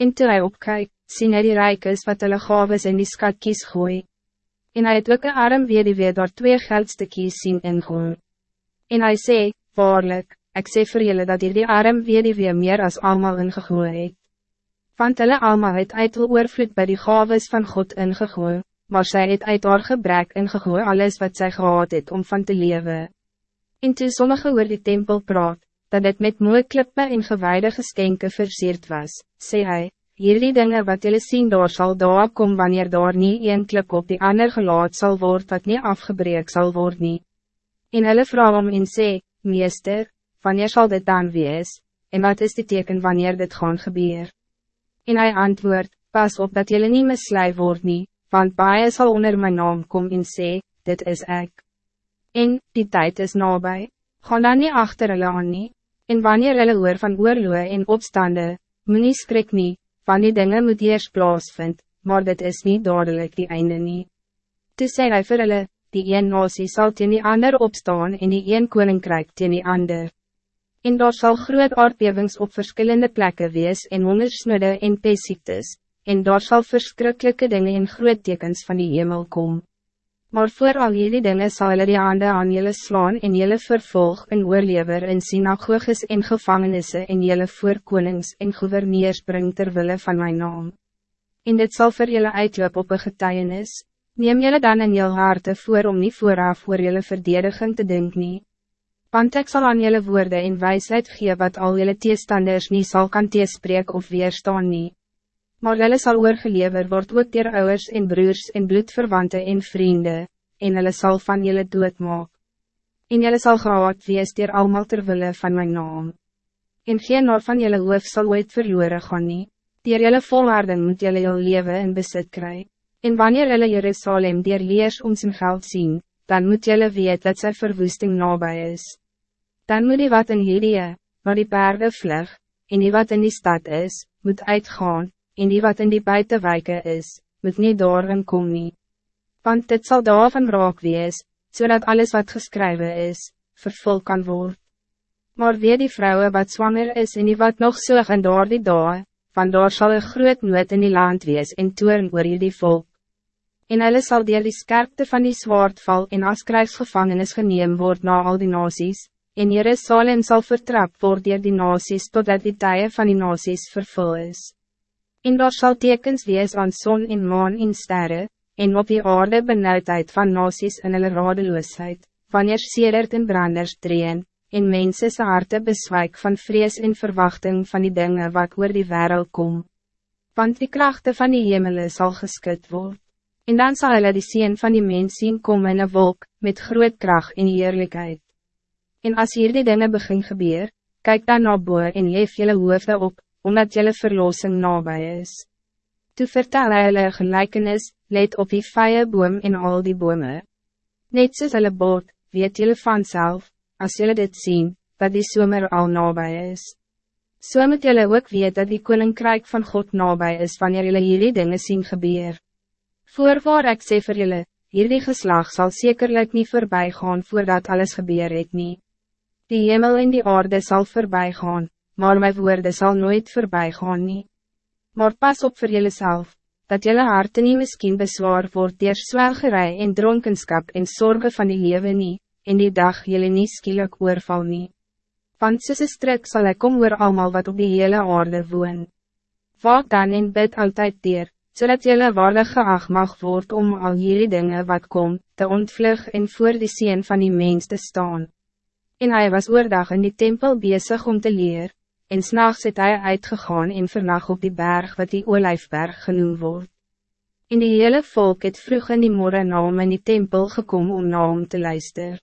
En toe hy opkyk, sien hy die rijkes wat hulle gaves in die skatkies gooi. En hy het ook een arm weduwee daar twee geldstukkies sien ingooi. En hij sê, waarlik, ik sê vir julle dat hier die arm weduwee meer als allemaal ingegooi het. Want hulle allemaal het uit wil oorvloed by die gaves van God ingegooi, maar zij het uit haar gebrek ingegooi alles wat zij gehad het om van te leven. En toe sommige oor die tempel praat, dat het met mooie klippe en gewaarde geskenke versierd was, sê hy, hierdie dinge wat jullie sien daar sal daar kom wanneer daar niet een klip op die ander gelaat zal worden wat niet afgebreek zal worden. Nie. En hulle vraag om en sê, meester, wanneer zal dit dan wees, en wat is die teken wanneer dit gaan gebeur? En hij antwoord, pas op dat jullie niet mislui word nie, want baie sal onder mijn naam kom en sê, dit is ik. En, die tijd is nabij, gaan dan niet achter hulle aan nie, en wanneer hulle oor van oorloe en opstande, moet nie skrik nie, van die dingen moet eers plaasvind, maar dit is niet dadelijk die einde nie. Toe sê hy vir hulle, die een nasie sal teen die ander opstaan en die een koninkrijk teen die ander. En daar zal groot aardbevings op verschillende plekken wees en hongersnoede en pesiektes, en daar zal verschrikkelijke dingen en groot tekens van die hemel komen. Maar voor al jullie dingen zal hulle die hande aan jullie slaan en jullie vervolg en oorlever in synagoges en gevangenissen en jullie voor konings en gouverneurs bring terwille van mijn naam. En dit zal voor jullie uitloop op een getuienis, neem jullie dan in jullie harte voor om niet vooraf voor jullie verdediging te denken. Want ik zal aan jullie woorden in wijsheid gee wat al jullie teestanders niet zal kan teespreek of weerstaan niet. Maar hulle sal oorgelever word ook dier ouders en broers en bloedverwanten en vrienden, en hulle sal van jullie doodmaak. En jullie sal gehaad wees dier almal terwille van mijn naam. En geen oor van jullie hoof sal ooit verloren gaan nie, dier jullie volwaarden moet jullie jou leven in besit kry. En wanneer jullie Jerusalem dier leers om zijn geld zien, dan moet jullie weet dat zijn verwoesting nabij is. Dan moet die wat in hierdie, waar die paarden vlug, en die wat in die stad is, moet uitgaan, en die wat in die buitenwijken is, moet niet daarin kom nie. Want dit zal daarvan raak wees, zodat alles wat geschreven is, vervul kan worden. Maar weer die vrouwen wat zwanger is en die wat nog soog en door die dag, van daar sal een groot nood in die land wees en toeren oor die volk. En hulle sal dier die skerpte van die zwaardval en as krijgsgevangenis geneem word na al die nasies, en Jerusalem zal vertrap word dier die nasies totdat die tye van die nasies vervul is. En daar zal tekens wees aan zon en maan en sterren, en op die aarde benauwdheid van nasies in hulle radeloosheid, wanneer sedert en branders dreen, en mense se harte beswijk van vrees en verwachting van die dingen wat oor die wereld kom. Want die krachten van die hemelen zal geskut worden. En dan zal hulle die sien van die mens zien komen in een wolk, met groot kracht en eerlijkheid. En als hier die dingen begin gebeur, kijk dan naar boe en leef jullie hoofde op, omdat jelle verlossing nabij is. Toe vertel hy hulle gelijkenis, let op die vije boom en al die bome. Net soos hulle boot, weet jelle vanzelf, als jelle dit zien, dat die zomer al nabij is. So moet jelle ook weet dat die koninkrijk van God nabij is wanneer jelle hierdie dingen zien gebeur. Voorwaar ek sê vir jylle, hierdie geslag zal zekerlijk niet voorbij gaan voordat alles gebeur het nie. Die hemel en die aarde zal voorbij gaan, maar mijn woorden zal nooit voorbij gaan nie. Maar pas op voor jezelf, dat jullie harten niet misschien bezwaar wordt door zwelgerij en dronkenschap en zorgen van die leven niet, en die dag jullie niet skielik oorval nie. Want soos een strik sal ek kom oor allemaal wat op die hele aarde woon. Waak dan en bid altijd dier, zodat jullie waardig geacht mag word om al jullie dingen wat kom, te ontvlug en voor die sien van die mens te staan. En hij was oordag in die tempel bezig om te leren en s'nachts het hy uitgegaan en vernag op die berg wat die Olijfberg genoemd wordt. In die hele volk het vroeg in die morgen na om in die tempel gekomen om na om te luisteren.